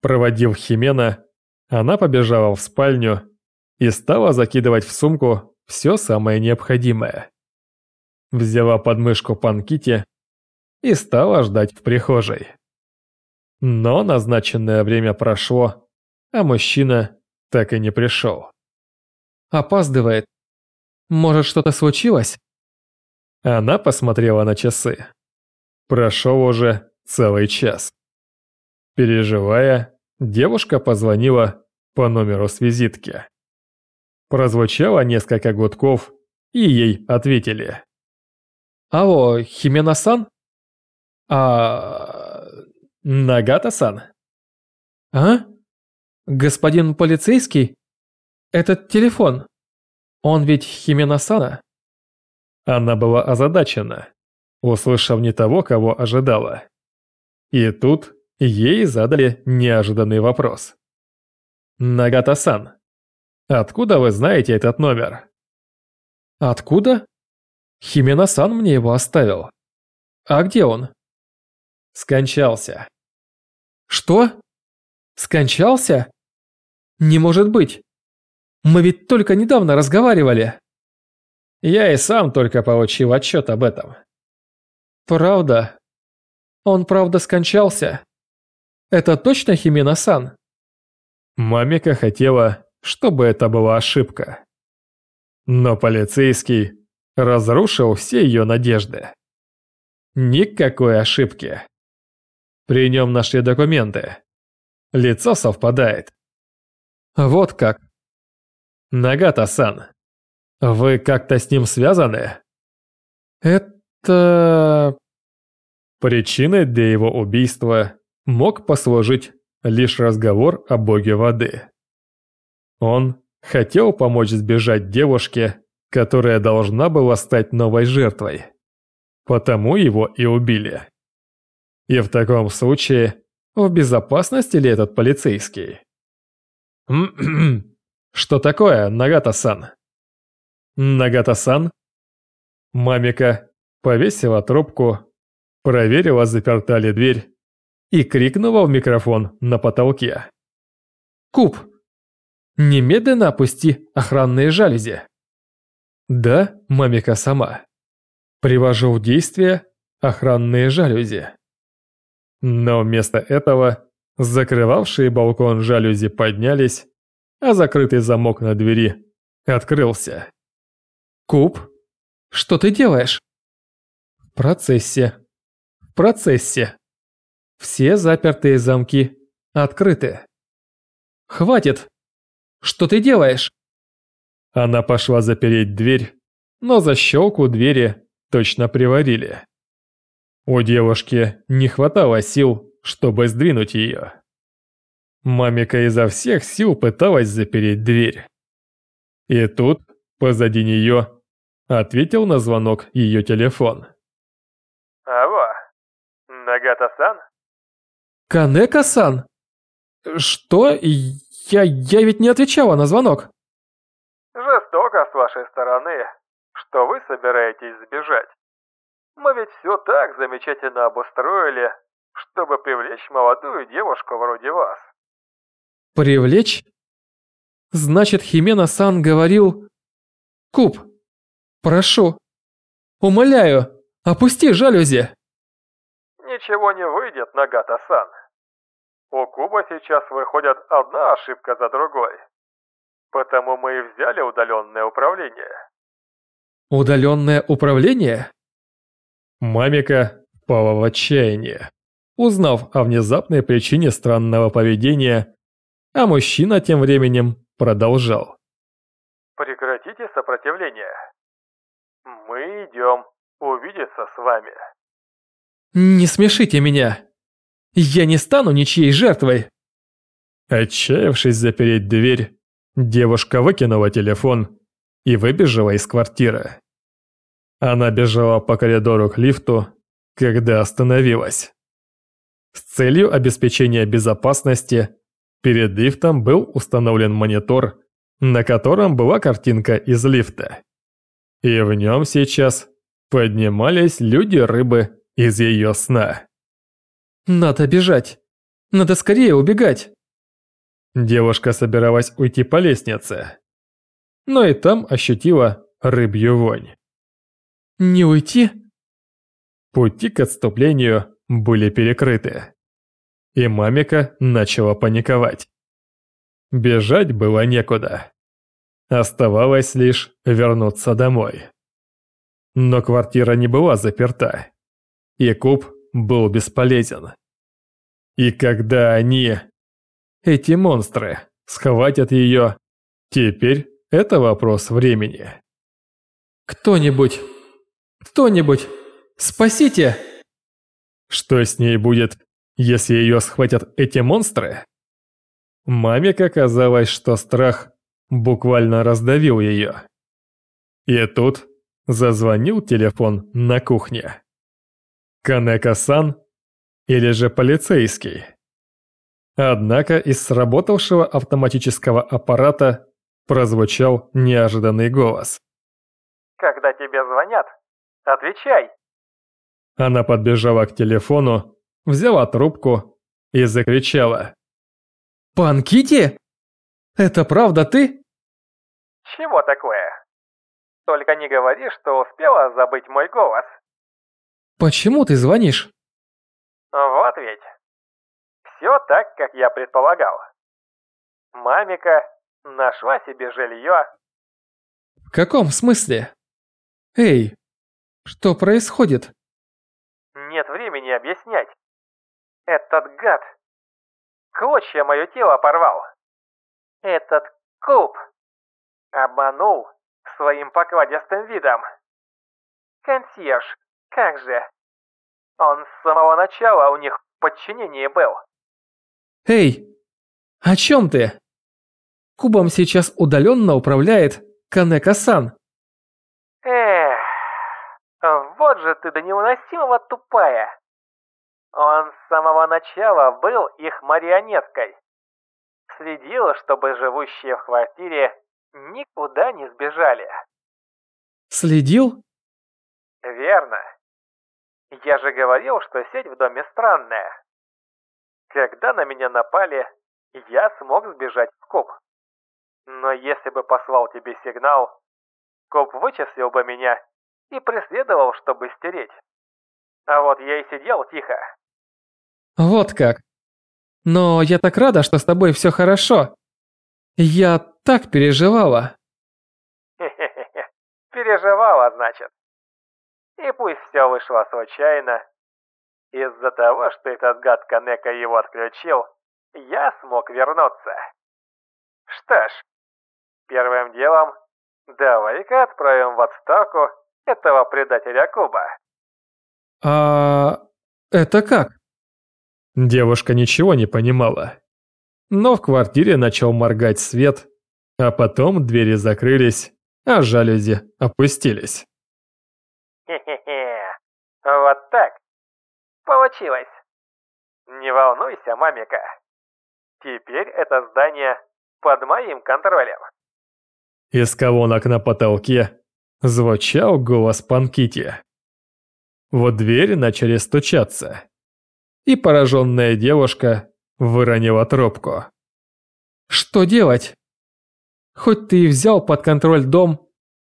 Проводив Химена, она побежала в спальню и стала закидывать в сумку все самое необходимое. Взяла подмышку Панкити и стала ждать в прихожей. Но назначенное время прошло, а мужчина так и не пришел. «Опаздывает. Может, что-то случилось?» Она посмотрела на часы. Прошел уже целый час. Переживая, девушка позвонила по номеру с визитки. Прозвучало несколько гудков, и ей ответили. «Алло, Химена-сан? А... Нагата-сан?» «А? Господин полицейский? Этот телефон. Он ведь Химена-сана?» Она была озадачена, услышав не того, кого ожидала. И тут ей задали неожиданный вопрос. «Нагата-сан, откуда вы знаете этот номер?» «Откуда?» Химена-сан мне его оставил. А где он? Скончался. Что? Скончался? Не может быть. Мы ведь только недавно разговаривали. Я и сам только получил отчет об этом. Правда? Он правда скончался? Это точно Химена-сан? Мамика хотела, чтобы это была ошибка. Но полицейский разрушил все ее надежды. Никакой ошибки. При нем нашли документы. Лицо совпадает. Вот как. Нагата-сан, вы как-то с ним связаны? Это... Причиной для его убийства мог послужить лишь разговор о боге воды. Он хотел помочь сбежать девушке, которая должна была стать новой жертвой. Потому его и убили. И в таком случае, в безопасности ли этот полицейский? Что такое, Нагата-сан? Нагата-сан? Мамика повесила трубку, проверила, заперта ли дверь и крикнула в микрофон на потолке. «Куб, немедленно опусти охранные жалюзи!» Да, мамика сама. Привожу в действие охранные жалюзи. Но вместо этого закрывавшие балкон жалюзи поднялись, а закрытый замок на двери открылся. «Куб, что ты делаешь?» «В процессе. В процессе. Все запертые замки открыты». «Хватит! Что ты делаешь?» Она пошла запереть дверь, но защелку двери точно приварили. У девушки не хватало сил, чтобы сдвинуть ее. Мамика изо всех сил пыталась запереть дверь. И тут, позади нее, ответил на звонок ее телефон. «Алло, Нагата-сан?» «Канека-сан? Что? Я, я ведь не отвечала на звонок». Жестоко с вашей стороны, что вы собираетесь сбежать. Мы ведь все так замечательно обустроили, чтобы привлечь молодую девушку вроде вас. Привлечь? Значит, Химена-сан говорил... Куб, прошу, умоляю, опусти жалюзи. Ничего не выйдет, Нагата-сан. У Куба сейчас выходит одна ошибка за другой. Потому мы и взяли удаленное управление. Удаленное управление? Мамика впала в отчаяние, узнав о внезапной причине странного поведения, а мужчина тем временем продолжал. Прекратите сопротивление. Мы идем увидеться с вами. Не смешите меня. Я не стану ничьей жертвой. Отчаявшись запереть дверь, Девушка выкинула телефон и выбежала из квартиры. Она бежала по коридору к лифту, когда остановилась. С целью обеспечения безопасности перед лифтом был установлен монитор, на котором была картинка из лифта. И в нем сейчас поднимались люди-рыбы из ее сна. «Надо бежать! Надо скорее убегать. Девушка собиралась уйти по лестнице, но и там ощутила рыбью вонь. Не уйти? Пути к отступлению были перекрыты. И Мамика начала паниковать. Бежать было некуда. Оставалось лишь вернуться домой. Но квартира не была заперта. И куб был бесполезен. И когда они, эти монстры, схватят ее, теперь это вопрос времени. Кто-нибудь, кто-нибудь, спасите! Что с ней будет, если ее схватят эти монстры? Маме казалось, что страх буквально раздавил ее. И тут зазвонил телефон на кухне. Канека-сан или же полицейский. Однако из сработавшего автоматического аппарата прозвучал неожиданный голос. «Когда тебе звонят, отвечай!» Она подбежала к телефону, взяла трубку и закричала. «Пан Кити? Это правда ты?» «Чего такое? Только не говори, что успела забыть мой голос». «Почему ты звонишь?» Вот ведь. Все так, как я предполагал. Мамика нашла себе жилье. В каком смысле? Эй, что происходит? Нет времени объяснять. Этот гад. Клочья мое тело порвал. Этот куб. Обманул своим покладистым видом. Консьерж, как же. Он с самого начала у них в подчинении был. Эй, о чем ты? Кубом сейчас удаленно управляет Канека-сан. Эх, вот же ты до невыносимого тупая. Он с самого начала был их марионеткой. Следил, чтобы живущие в квартире никуда не сбежали. Следил? Я же говорил, что сеть в доме странная. Когда на меня напали, я смог сбежать в коп. Но если бы послал тебе сигнал, коп вычислил бы меня и преследовал, чтобы стереть. А вот я и сидел тихо. Вот как. Но я так рада, что с тобой все хорошо. Я так переживала. Хе-хе-хе. Переживала, значит. И пусть все вышло случайно. Из-за того, что этот гад Канека его отключил, я смог вернуться. Что ж, первым делом, давай-ка отправим в отставку этого предателя Куба. А это как? Девушка ничего не понимала. Но в квартире начал моргать свет, а потом двери закрылись, а жалюзи опустились. Вот так. Получилось. Не волнуйся, мамика. Теперь это здание под моим контролем. Из колонок на потолке звучал голос Панкити. В дверь начали стучаться. И пораженная девушка выронила трубку. Что делать? Хоть ты и взял под контроль дом,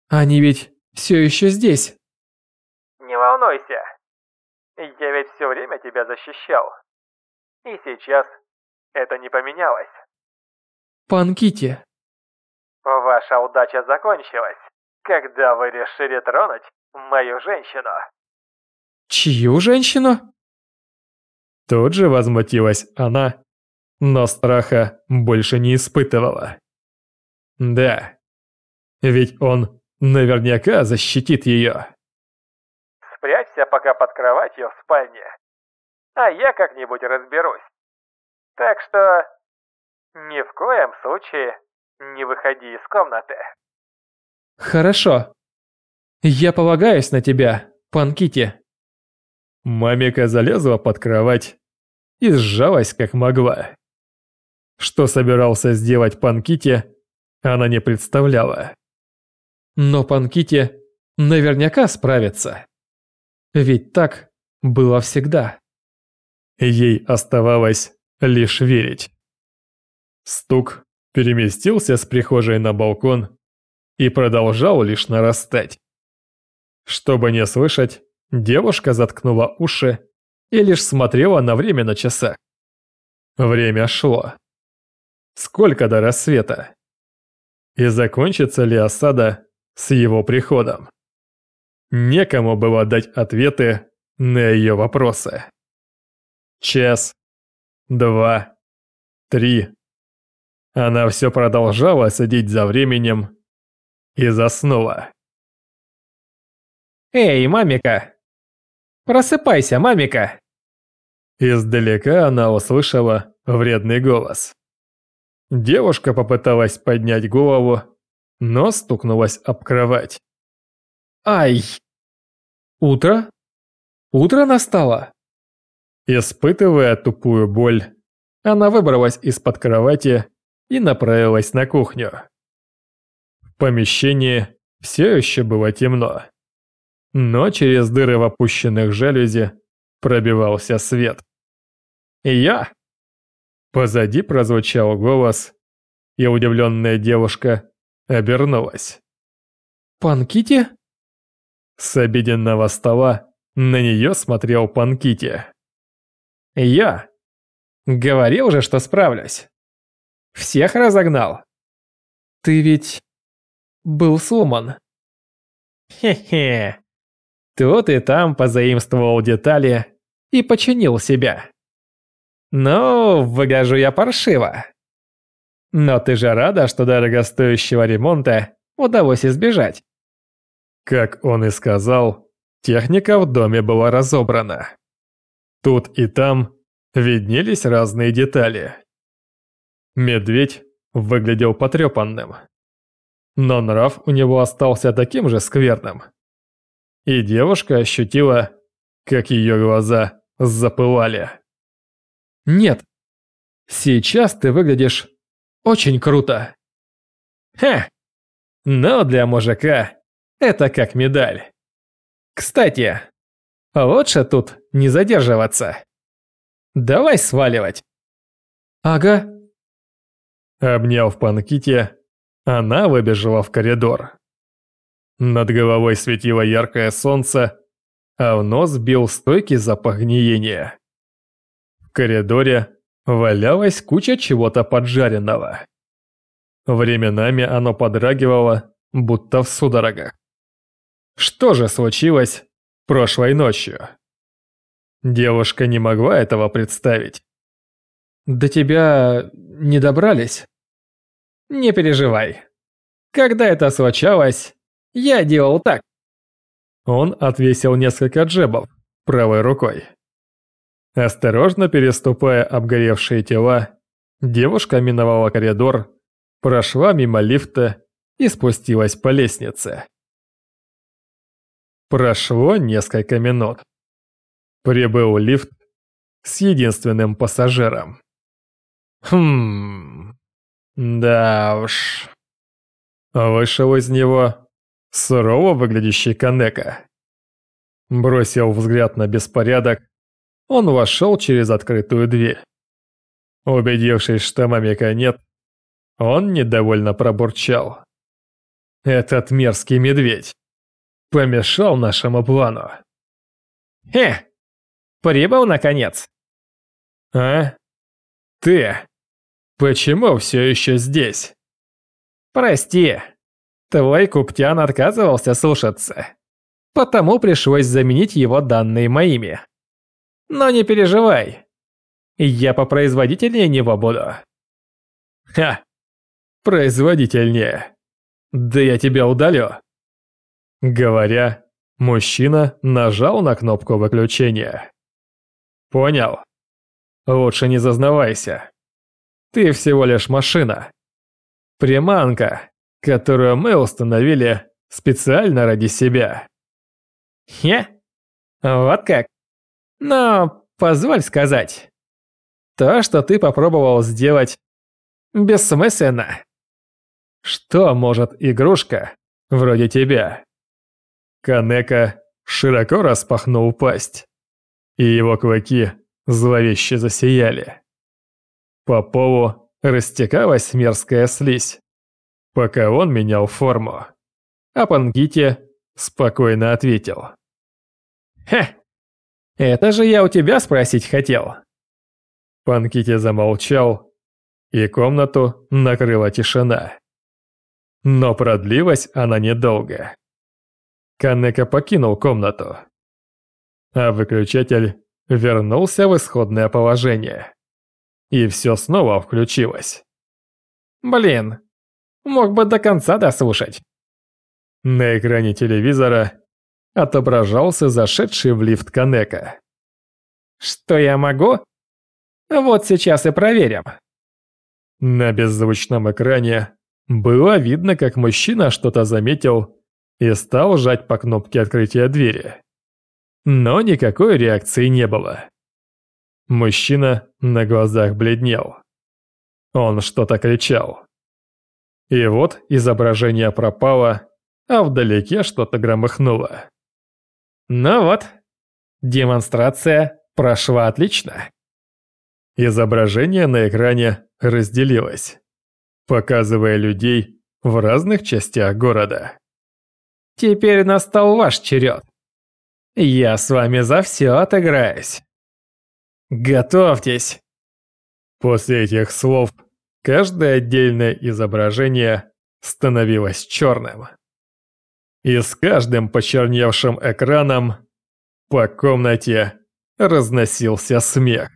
они ведь все еще здесь волнуйся. Я ведь все время тебя защищал. И сейчас это не поменялось. Пан Кити. Ваша удача закончилась, когда вы решили тронуть мою женщину. Чью женщину? Тут же возмутилась она, но страха больше не испытывала. Да, ведь он наверняка защитит ее спрячься пока под кроватью в спальне. А я как-нибудь разберусь. Так что ни в коем случае не выходи из комнаты. Хорошо. Я полагаюсь на тебя, Панкити. Мамика залезла под кровать и сжалась как могла. Что собирался сделать Панкити, она не представляла. Но Панкити наверняка справится. Ведь так было всегда. Ей оставалось лишь верить. Стук переместился с прихожей на балкон и продолжал лишь нарастать. Чтобы не слышать, девушка заткнула уши и лишь смотрела на время на часах. Время шло. Сколько до рассвета? И закончится ли осада с его приходом? Некому было дать ответы на ее вопросы. Час, два, три. Она все продолжала следить за временем и заснула. «Эй, мамика! Просыпайся, мамика!» Издалека она услышала вредный голос. Девушка попыталась поднять голову, но стукнулась об кровать. «Ай! Утро? Утро настало?» Испытывая тупую боль, она выбралась из-под кровати и направилась на кухню. В помещении все еще было темно, но через дыры в опущенных жалюзи пробивался свет. «Я!» Позади прозвучал голос, и удивленная девушка обернулась. «Панкити?» С обеденного стола на нее смотрел Панкити. «Я! Говорил же, что справлюсь. Всех разогнал. Ты ведь был сломан». «Хе-хе. Тут и там позаимствовал детали и починил себя. Ну, выгляжу я паршиво. Но ты же рада, что дорогостоящего ремонта удалось избежать. Как он и сказал, техника в доме была разобрана. Тут и там виднелись разные детали. Медведь выглядел потрепанным. Но нрав у него остался таким же скверным. И девушка ощутила, как ее глаза запылали. Нет. Сейчас ты выглядишь очень круто. Ха! Но для мужика это как медаль. Кстати, лучше тут не задерживаться. Давай сваливать. Ага. Обняв Панкити, она выбежала в коридор. Над головой светило яркое солнце, а в нос бил стойкий запах гниения. В коридоре валялась куча чего-то поджаренного. Временами оно подрагивало, будто в судорогах. Что же случилось прошлой ночью? Девушка не могла этого представить. «До тебя не добрались?» «Не переживай. Когда это случалось, я делал так». Он отвесил несколько джебов правой рукой. Осторожно переступая обгоревшие тела, девушка миновала коридор, прошла мимо лифта и спустилась по лестнице. Прошло несколько минут. Прибыл лифт с единственным пассажиром. Хм... Да уж... Вышел из него сурово выглядящий Канека. Бросил взгляд на беспорядок он вошел через открытую дверь. Убедившись, что мамика нет, он недовольно пробурчал. «Этот мерзкий медведь помешал нашему плану». «Хе! Прибыл, наконец!» «А? Ты? Почему все еще здесь?» «Прости, твой Куптян отказывался слушаться, потому пришлось заменить его данные моими». Но не переживай. Я попроизводительнее него буду. Ха! Производительнее. Да я тебя удалю. Говоря, мужчина нажал на кнопку выключения. Понял. Лучше не зазнавайся. Ты всего лишь машина. Приманка, которую мы установили специально ради себя. Хе? Вот как? Но позволь сказать, то, что ты попробовал сделать, бессмысленно. Что может игрушка вроде тебя? Канека широко распахнул пасть, и его клыки зловеще засияли. По полу растекалась мерзкая слизь, пока он менял форму. А Пангите спокойно ответил. «Хе, это же я у тебя спросить хотел». Панкити замолчал, и комнату накрыла тишина. Но продлилась она недолго. Канека покинул комнату, а выключатель вернулся в исходное положение. И все снова включилось. Блин, мог бы до конца дослушать. На экране телевизора отображался зашедший в лифт Канека. Что я могу? Вот сейчас и проверим. На беззвучном экране было видно, как мужчина что-то заметил и стал жать по кнопке открытия двери. Но никакой реакции не было. Мужчина на глазах бледнел. Он что-то кричал. И вот изображение пропало, а вдалеке что-то громыхнуло. Ну вот, демонстрация прошла отлично. Изображение на экране разделилось, показывая людей в разных частях города. Теперь настал ваш черед. Я с вами за все отыграюсь. Готовьтесь. После этих слов каждое отдельное изображение становилось черным. И с каждым почерневшим экраном по комнате разносился смех.